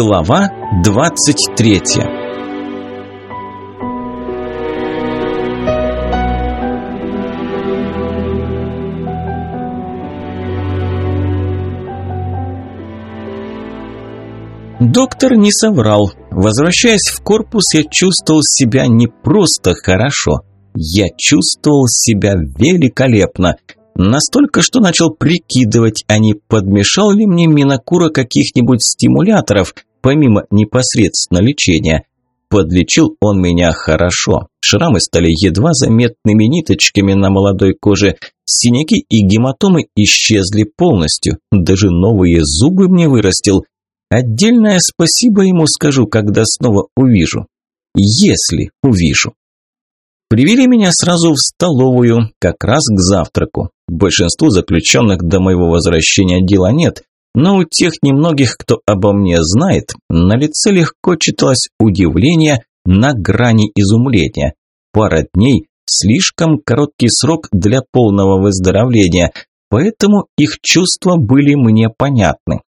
Глава 23 Доктор не соврал. Возвращаясь в корпус, я чувствовал себя не просто хорошо. Я чувствовал себя великолепно. Настолько, что начал прикидывать, а не подмешал ли мне Минакура каких-нибудь стимуляторов, помимо непосредственно лечения. Подлечил он меня хорошо. Шрамы стали едва заметными ниточками на молодой коже. Синяки и гематомы исчезли полностью. Даже новые зубы мне вырастил. Отдельное спасибо ему скажу, когда снова увижу. Если увижу. Привели меня сразу в столовую, как раз к завтраку. Большинству заключенных до моего возвращения дела нет, но у тех немногих, кто обо мне знает, на лице легко читалось удивление на грани изумления. Пара дней – слишком короткий срок для полного выздоровления, поэтому их чувства были мне понятны.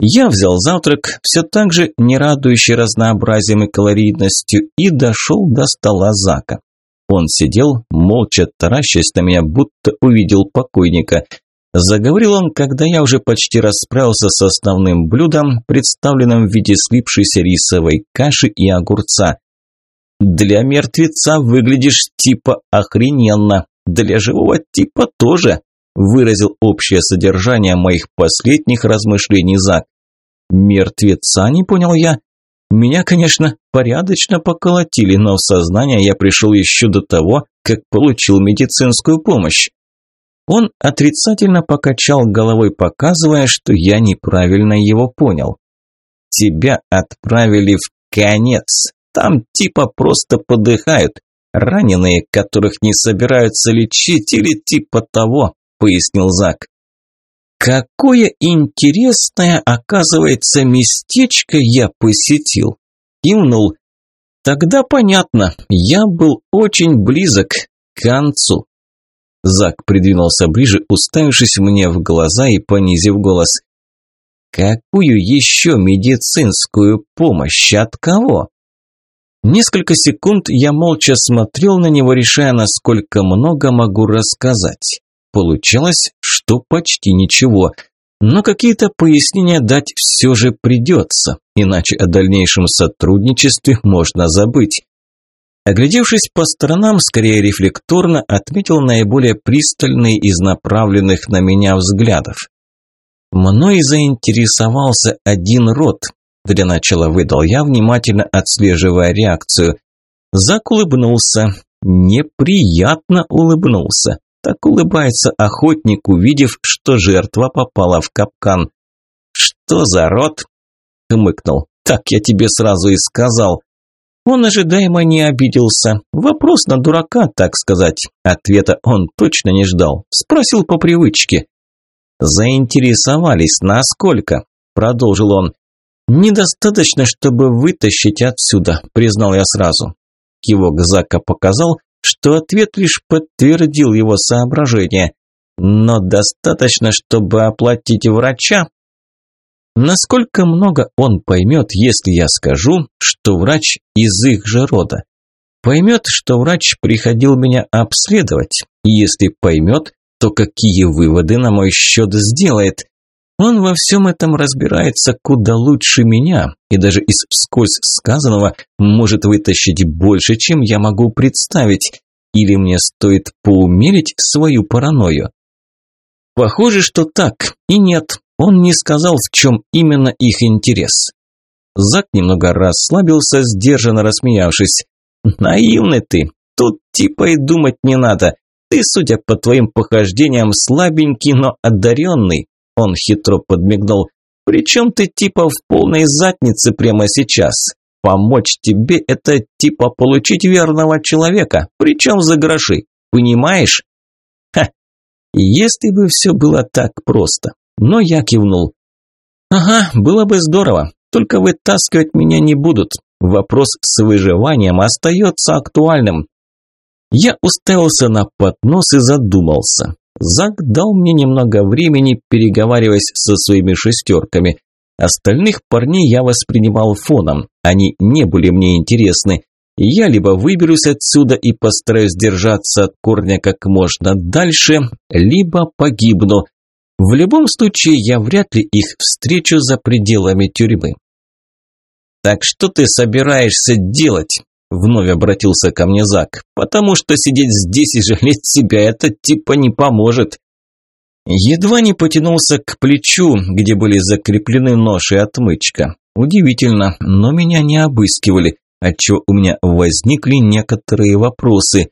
Я взял завтрак, все так же не радующий разнообразием и калорийностью, и дошел до стола Зака. Он сидел, молча таращась на меня, будто увидел покойника. Заговорил он, когда я уже почти расправился с основным блюдом, представленным в виде слипшейся рисовой каши и огурца. «Для мертвеца выглядишь типа охрененно, для живого типа тоже», выразил общее содержание моих последних размышлений Зак. «Мертвеца?» – не понял я. Меня, конечно, порядочно поколотили, но в сознание я пришел еще до того, как получил медицинскую помощь. Он отрицательно покачал головой, показывая, что я неправильно его понял. Тебя отправили в конец. Там типа просто подыхают. Раненые, которых не собираются лечить или типа того, пояснил Зак. Какое интересное, оказывается, местечко я посетил. Кивнул. Тогда понятно, я был очень близок к концу. Зак придвинулся ближе, уставившись мне в глаза и понизив голос. Какую еще медицинскую помощь? От кого? Несколько секунд я молча смотрел на него, решая, насколько много могу рассказать. Получалось, что почти ничего. Но какие-то пояснения дать все же придется, иначе о дальнейшем сотрудничестве можно забыть. Оглядевшись по сторонам, скорее рефлекторно, отметил наиболее пристальные из направленных на меня взглядов. Мной заинтересовался один род. Для начала выдал я, внимательно отслеживая реакцию. Зак улыбнулся. Неприятно улыбнулся. Так улыбается охотник, увидев, что жертва попала в капкан. «Что за род?» – хмыкнул. «Так я тебе сразу и сказал». Он ожидаемо не обиделся. Вопрос на дурака, так сказать. Ответа он точно не ждал. Спросил по привычке. «Заинтересовались, насколько?» – продолжил он. «Недостаточно, чтобы вытащить отсюда», – признал я сразу. Кивок Зака показал, что ответ лишь подтвердил его соображение. Но достаточно, чтобы оплатить врача? Насколько много он поймет, если я скажу, что врач из их же рода? Поймет, что врач приходил меня обследовать, и если поймет, то какие выводы на мой счет сделает? Он во всем этом разбирается куда лучше меня, и даже из вскользь сказанного может вытащить больше, чем я могу представить. Или мне стоит поумерить свою паранойю? Похоже, что так. И нет, он не сказал, в чем именно их интерес. Зак немного расслабился, сдержанно рассмеявшись. «Наивный ты. Тут типа и думать не надо. Ты, судя по твоим похождениям, слабенький, но одаренный. Он хитро подмигнул. «Причем ты типа в полной заднице прямо сейчас. Помочь тебе – это типа получить верного человека, причем за гроши. Понимаешь?» «Ха! Если бы все было так просто!» Но я кивнул. «Ага, было бы здорово, только вытаскивать меня не будут. Вопрос с выживанием остается актуальным». Я уставился на поднос и задумался. Зак дал мне немного времени, переговариваясь со своими шестерками. Остальных парней я воспринимал фоном, они не были мне интересны. Я либо выберусь отсюда и постараюсь держаться от корня как можно дальше, либо погибну. В любом случае, я вряд ли их встречу за пределами тюрьмы. «Так что ты собираешься делать?» – вновь обратился ко мне Зак. «Потому что сидеть здесь и жалеть себя – это типа не поможет». Едва не потянулся к плечу, где были закреплены нож и отмычка. Удивительно, но меня не обыскивали, отчего у меня возникли некоторые вопросы.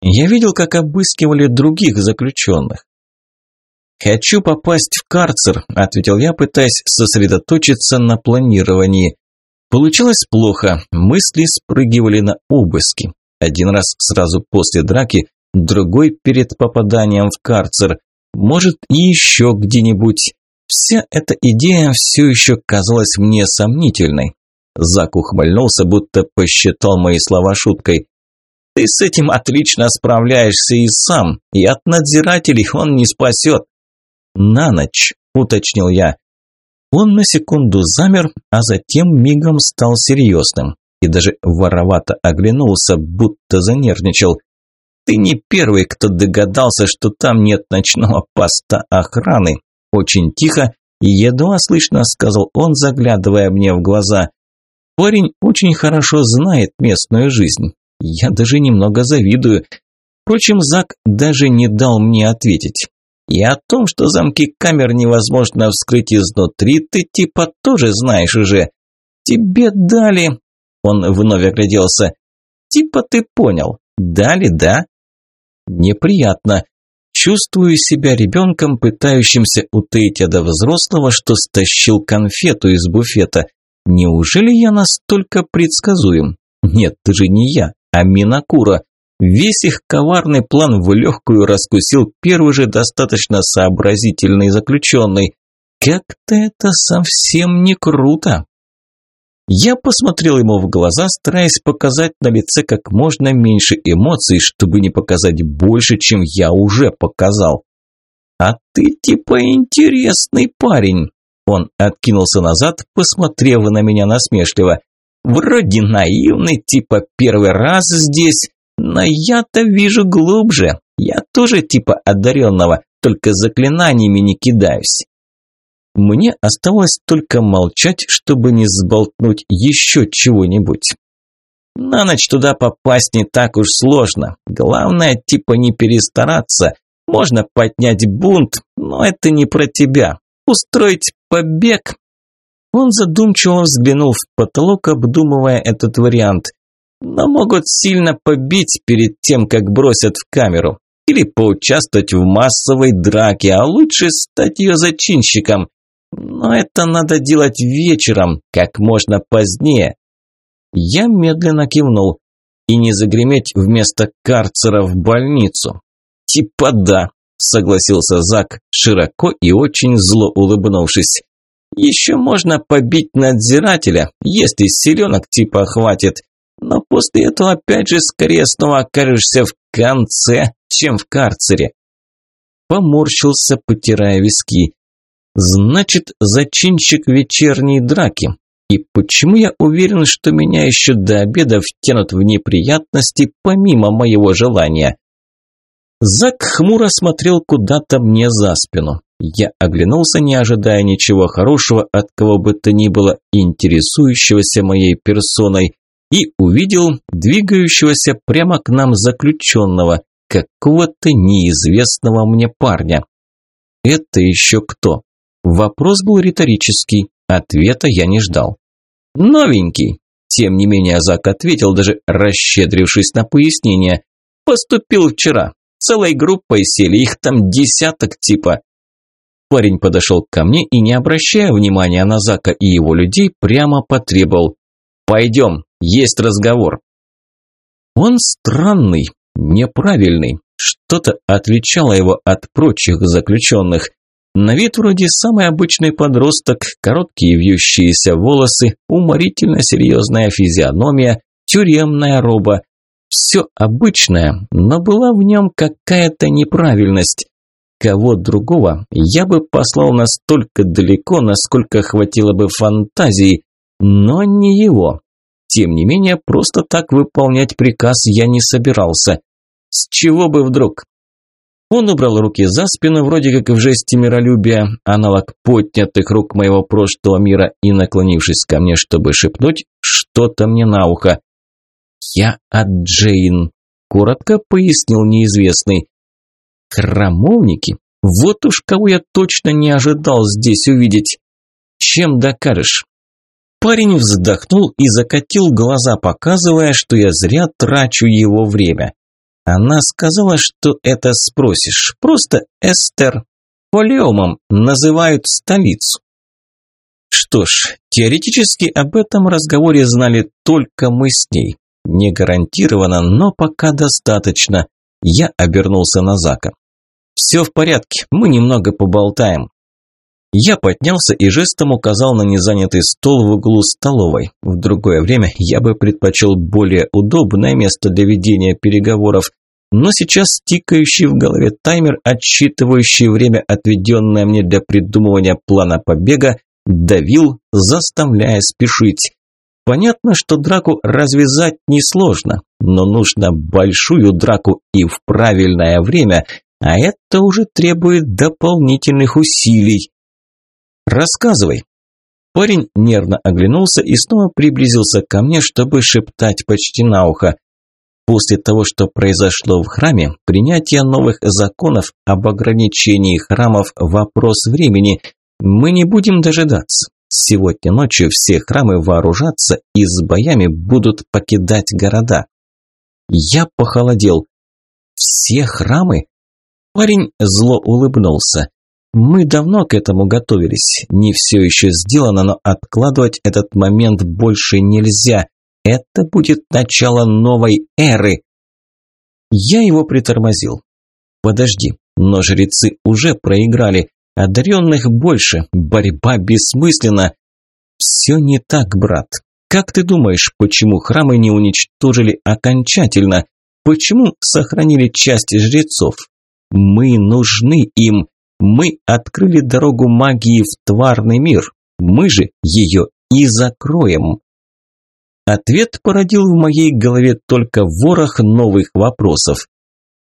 Я видел, как обыскивали других заключенных. «Хочу попасть в карцер», – ответил я, пытаясь сосредоточиться на планировании. Получилось плохо, мысли спрыгивали на обыски. Один раз сразу после драки, другой перед попаданием в карцер. Может, и еще где-нибудь. Вся эта идея все еще казалась мне сомнительной. Зак ухмыльнулся, будто посчитал мои слова шуткой. «Ты с этим отлично справляешься и сам, и от надзирателей он не спасет». «На ночь», – уточнил я. Он на секунду замер, а затем мигом стал серьезным и даже воровато оглянулся, будто занервничал. «Ты не первый, кто догадался, что там нет ночного поста охраны», очень тихо и едва слышно сказал он, заглядывая мне в глаза. «Парень очень хорошо знает местную жизнь. Я даже немного завидую». Впрочем, Зак даже не дал мне ответить. И о том, что замки камер невозможно вскрыть изнутри, ты типа тоже знаешь уже. Тебе дали... Он вновь огляделся. Типа ты понял. Дали, да? Неприятно. Чувствую себя ребенком, пытающимся утаить до взрослого, что стащил конфету из буфета. Неужели я настолько предсказуем? Нет, ты же не я, а Минакура. Весь их коварный план в легкую раскусил первый же достаточно сообразительный заключенный. Как-то это совсем не круто. Я посмотрел ему в глаза, стараясь показать на лице как можно меньше эмоций, чтобы не показать больше, чем я уже показал. «А ты типа интересный парень!» Он откинулся назад, посмотрев на меня насмешливо. «Вроде наивный, типа первый раз здесь, но я-то вижу глубже. Я тоже типа одаренного, только заклинаниями не кидаюсь. Мне оставалось только молчать, чтобы не сболтнуть еще чего-нибудь. На ночь туда попасть не так уж сложно. Главное, типа не перестараться. Можно поднять бунт, но это не про тебя. Устроить побег. Он задумчиво взглянул в потолок, обдумывая этот вариант но могут сильно побить перед тем, как бросят в камеру. Или поучаствовать в массовой драке, а лучше стать ее зачинщиком. Но это надо делать вечером, как можно позднее. Я медленно кивнул. И не загреметь вместо карцера в больницу. Типа да, согласился Зак, широко и очень зло улыбнувшись. Еще можно побить надзирателя, если селенок типа хватит. Но после этого опять же скорее снова окажешься в конце, чем в карцере. Поморщился, потирая виски. Значит, зачинщик вечерней драки. И почему я уверен, что меня еще до обеда втянут в неприятности помимо моего желания? Зак хмуро смотрел куда-то мне за спину. Я оглянулся, не ожидая ничего хорошего от кого бы то ни было, интересующегося моей персоной, и увидел двигающегося прямо к нам заключенного, какого-то неизвестного мне парня. Это еще кто? Вопрос был риторический, ответа я не ждал. Новенький. Тем не менее, Зак ответил, даже расщедрившись на пояснение. Поступил вчера. Целой группой сели, их там десяток типа. Парень подошел ко мне и, не обращая внимания на Зака и его людей, прямо потребовал. «Пойдем, есть разговор». Он странный, неправильный. Что-то отличало его от прочих заключенных. На вид вроде самый обычный подросток, короткие вьющиеся волосы, уморительно серьезная физиономия, тюремная роба. Все обычное, но была в нем какая-то неправильность. Кого другого я бы послал настолько далеко, насколько хватило бы фантазии, но не его. Тем не менее, просто так выполнять приказ я не собирался. С чего бы вдруг? Он убрал руки за спину, вроде как в жесте миролюбия, аналог поднятых рук моего прошлого мира, и, наклонившись ко мне, чтобы шепнуть что-то мне на ухо. «Я от Джейн», – коротко пояснил неизвестный. «Храмовники? Вот уж кого я точно не ожидал здесь увидеть. Чем докажешь?» Парень вздохнул и закатил глаза, показывая, что я зря трачу его время. Она сказала, что это спросишь. Просто Эстер. Полеумом называют столицу. Что ж, теоретически об этом разговоре знали только мы с ней. Не гарантированно, но пока достаточно. Я обернулся на Зака. «Все в порядке, мы немного поболтаем». Я поднялся и жестом указал на незанятый стол в углу столовой. В другое время я бы предпочел более удобное место для ведения переговоров, но сейчас тикающий в голове таймер, отсчитывающий время, отведенное мне для придумывания плана побега, давил, заставляя спешить. Понятно, что драку развязать несложно, но нужно большую драку и в правильное время, а это уже требует дополнительных усилий. «Рассказывай». Парень нервно оглянулся и снова приблизился ко мне, чтобы шептать почти на ухо. После того, что произошло в храме, принятие новых законов об ограничении храмов – вопрос времени. Мы не будем дожидаться. Сегодня ночью все храмы вооружатся и с боями будут покидать города. Я похолодел. Все храмы? Парень зло улыбнулся. Мы давно к этому готовились. Не все еще сделано, но откладывать этот момент больше нельзя. Это будет начало новой эры. Я его притормозил. Подожди, но жрецы уже проиграли. Одаренных больше. Борьба бессмысленна. Все не так, брат. Как ты думаешь, почему храмы не уничтожили окончательно? Почему сохранили часть жрецов? Мы нужны им. Мы открыли дорогу магии в тварный мир. Мы же ее и закроем. Ответ породил в моей голове только ворох новых вопросов.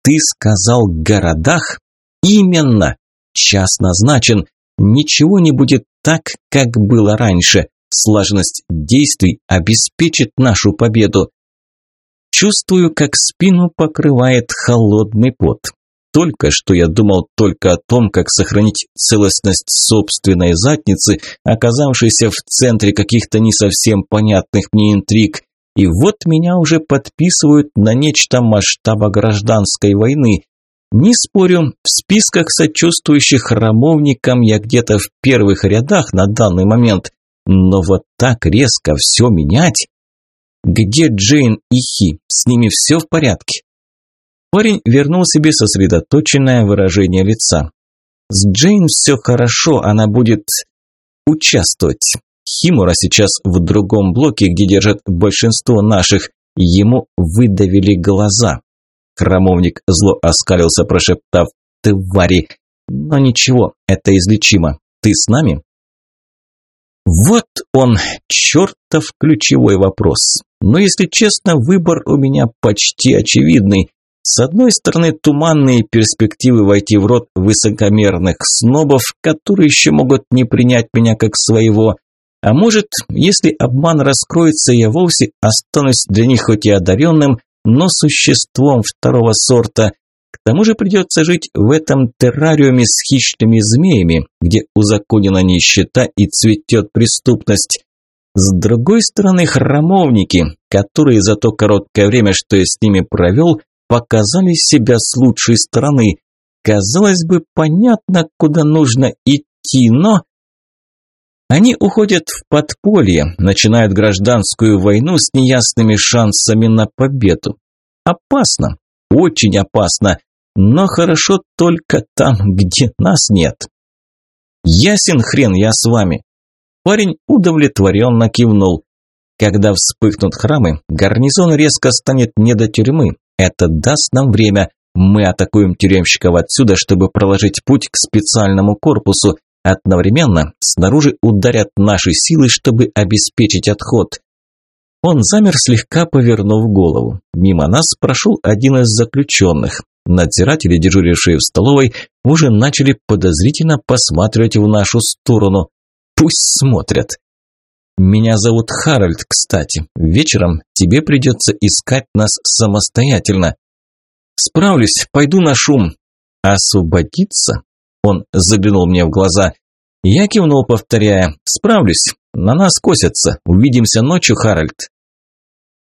Ты сказал городах? Именно. Час назначен. Ничего не будет так, как было раньше. Слаженность действий обеспечит нашу победу. Чувствую, как спину покрывает холодный пот. Только что я думал только о том, как сохранить целостность собственной задницы, оказавшейся в центре каких-то не совсем понятных мне интриг. И вот меня уже подписывают на нечто масштаба гражданской войны. Не спорю, в списках сочувствующих храмовникам я где-то в первых рядах на данный момент. Но вот так резко все менять? Где Джейн и Хи? С ними все в порядке? Парень вернул себе сосредоточенное выражение лица. С Джейн все хорошо, она будет участвовать. Химура сейчас в другом блоке, где держат большинство наших. Ему выдавили глаза. Храмовник зло оскалился, прошептав «Твари!» Но ничего, это излечимо. Ты с нами? Вот он, чертов ключевой вопрос. Но если честно, выбор у меня почти очевидный. С одной стороны, туманные перспективы войти в рот высокомерных снобов, которые еще могут не принять меня как своего. А может, если обман раскроется, я вовсе останусь для них хоть и одаренным, но существом второго сорта. К тому же придется жить в этом террариуме с хищными змеями, где узаконена нищета и цветет преступность. С другой стороны, храмовники, которые за то короткое время, что я с ними провел, показали себя с лучшей стороны. Казалось бы, понятно, куда нужно идти, но... Они уходят в подполье, начинают гражданскую войну с неясными шансами на победу. Опасно, очень опасно, но хорошо только там, где нас нет. Ясен хрен, я с вами. Парень удовлетворенно кивнул. Когда вспыхнут храмы, гарнизон резко станет не до тюрьмы, это даст нам время. Мы атакуем тюремщиков отсюда, чтобы проложить путь к специальному корпусу. Одновременно снаружи ударят наши силы, чтобы обеспечить отход. Он замер, слегка повернув голову. Мимо нас прошел один из заключенных. Надзиратели, дежурившие в столовой, уже начали подозрительно посматривать в нашу сторону. Пусть смотрят. Меня зовут Харальд, кстати. Вечером тебе придется искать нас самостоятельно. Справлюсь, пойду на шум. Освободиться? Он заглянул мне в глаза. Я кивнул, повторяя. Справлюсь. На нас косятся. Увидимся ночью, Харальд.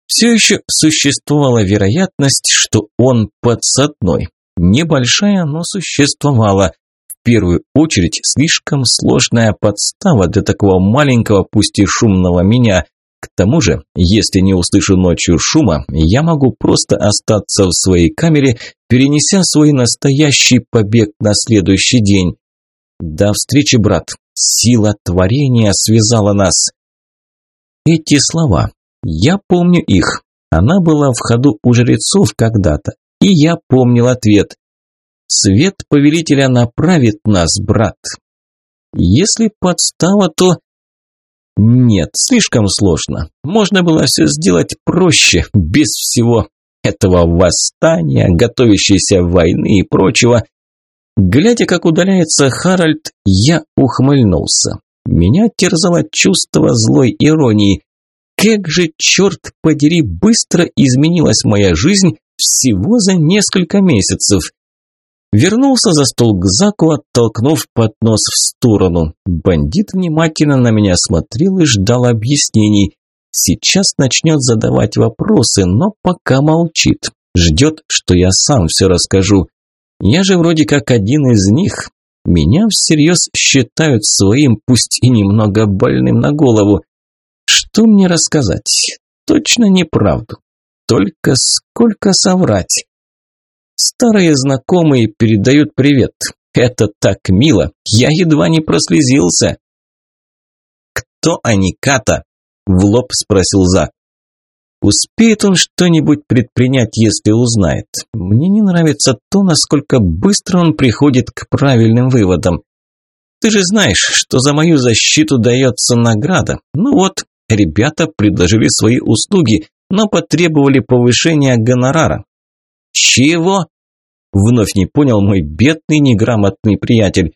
Все еще существовала вероятность, что он подсадной. Небольшая, но существовала. Первую очередь, слишком сложная подстава для такого маленького, пусть и шумного меня. К тому же, если не услышу ночью шума, я могу просто остаться в своей камере, перенеся свой настоящий побег на следующий день. До встречи, брат. Сила творения связала нас. Эти слова я помню их. Она была в ходу у жрецов когда-то, и я помнил ответ. Свет повелителя направит нас, брат. Если подстава, то... Нет, слишком сложно. Можно было все сделать проще, без всего этого восстания, готовящейся войны и прочего. Глядя, как удаляется Харальд, я ухмыльнулся. Меня терзало чувство злой иронии. Как же, черт подери, быстро изменилась моя жизнь всего за несколько месяцев. Вернулся за стол к Заку, оттолкнув поднос в сторону. Бандит внимательно на меня смотрел и ждал объяснений. Сейчас начнет задавать вопросы, но пока молчит. Ждет, что я сам все расскажу. Я же вроде как один из них. Меня всерьез считают своим, пусть и немного больным на голову. Что мне рассказать? Точно неправду. Только сколько соврать? Старые знакомые передают привет. Это так мило. Я едва не прослезился. «Кто они, Ката?» – в лоб спросил Зак. Успеет он что-нибудь предпринять, если узнает? Мне не нравится то, насколько быстро он приходит к правильным выводам. Ты же знаешь, что за мою защиту дается награда. Ну вот, Ребята предложили свои услуги, но потребовали повышения гонорара. Чего? Вновь не понял мой бедный неграмотный приятель.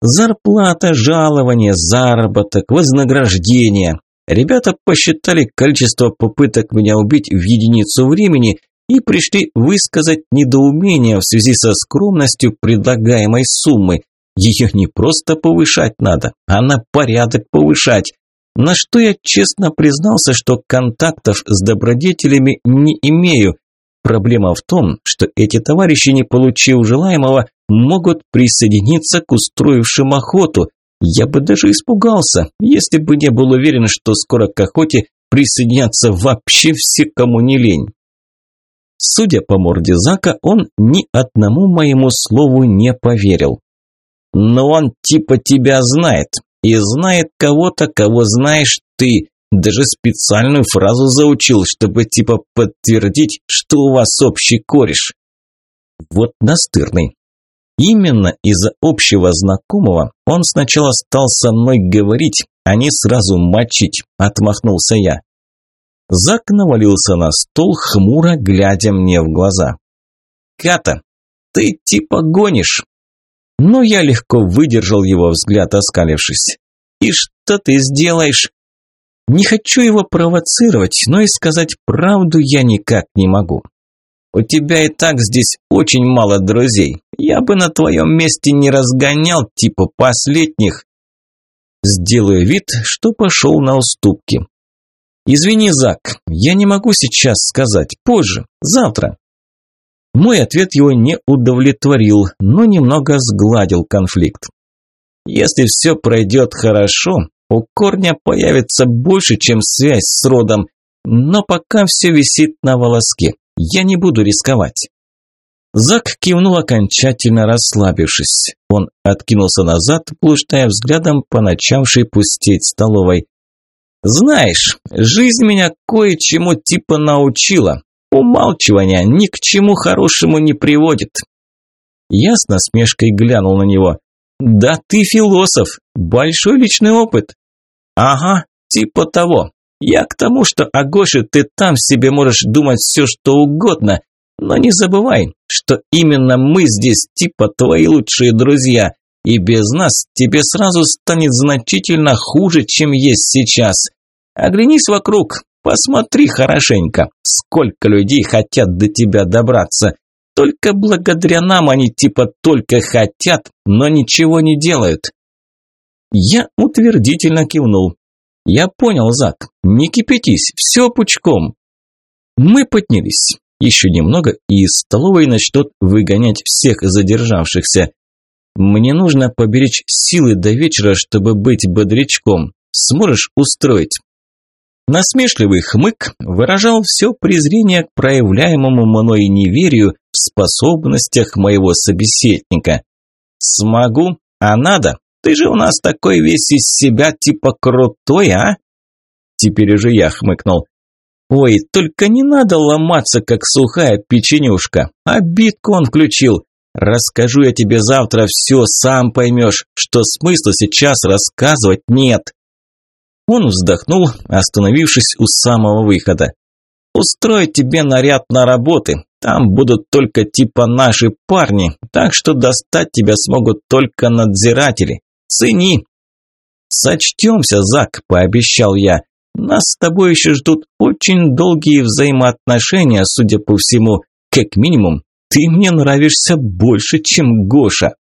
Зарплата, жалование, заработок, вознаграждение. Ребята посчитали количество попыток меня убить в единицу времени и пришли высказать недоумение в связи со скромностью предлагаемой суммы. Ее не просто повышать надо, а на порядок повышать. На что я честно признался, что контактов с добродетелями не имею. Проблема в том, что эти товарищи, не получив желаемого, могут присоединиться к устроившим охоту. Я бы даже испугался, если бы не был уверен, что скоро к охоте присоединятся вообще все, кому не лень. Судя по морде Зака, он ни одному моему слову не поверил. «Но он типа тебя знает и знает кого-то, кого знаешь ты. Даже специальную фразу заучил, чтобы типа подтвердить, что у вас общий кореш. Вот настырный. Именно из-за общего знакомого он сначала стал со мной говорить, а не сразу мочить, отмахнулся я. Зак навалился на стол, хмуро глядя мне в глаза. «Ката, ты типа гонишь?» Но я легко выдержал его взгляд, оскалившись. «И что ты сделаешь?» Не хочу его провоцировать, но и сказать правду я никак не могу. У тебя и так здесь очень мало друзей. Я бы на твоем месте не разгонял типа последних. Сделаю вид, что пошел на уступки. Извини, Зак, я не могу сейчас сказать, позже, завтра. Мой ответ его не удовлетворил, но немного сгладил конфликт. Если все пройдет хорошо, у корня появится больше, чем связь с родом, но пока все висит на волоске. Я не буду рисковать. Зак кивнул окончательно расслабившись. Он откинулся назад, блуждая взглядом по начавшей пустеть столовой. «Знаешь, жизнь меня кое-чему типа научила. Умалчивание ни к чему хорошему не приводит. Я с насмешкой глянул на него. Да ты философ, большой личный опыт. Ага, типа того. Я к тому, что о Гоше ты там себе можешь думать все, что угодно, но не забывай, что именно мы здесь типа твои лучшие друзья, и без нас тебе сразу станет значительно хуже, чем есть сейчас. Оглянись вокруг, посмотри хорошенько, сколько людей хотят до тебя добраться. Только благодаря нам они типа только хотят, но ничего не делают. Я утвердительно кивнул. «Я понял, Зак. Не кипятись, все пучком». Мы поднялись. Еще немного, и из столовой начнут выгонять всех задержавшихся. Мне нужно поберечь силы до вечера, чтобы быть бодрячком. Сможешь устроить?» Насмешливый хмык выражал все презрение к проявляемому мной неверию в способностях моего собеседника. «Смогу, а надо?» Ты же у нас такой весь из себя типа крутой, а?» Теперь уже я хмыкнул. «Ой, только не надо ломаться, как сухая печенюшка. Обидку он включил. Расскажу я тебе завтра все, сам поймешь, что смысла сейчас рассказывать нет». Он вздохнул, остановившись у самого выхода. «Устрою тебе наряд на работы. Там будут только типа наши парни, так что достать тебя смогут только надзиратели. Цени!» «Сочтемся, Зак», – пообещал я. «Нас с тобой еще ждут очень долгие взаимоотношения, судя по всему. Как минимум, ты мне нравишься больше, чем Гоша».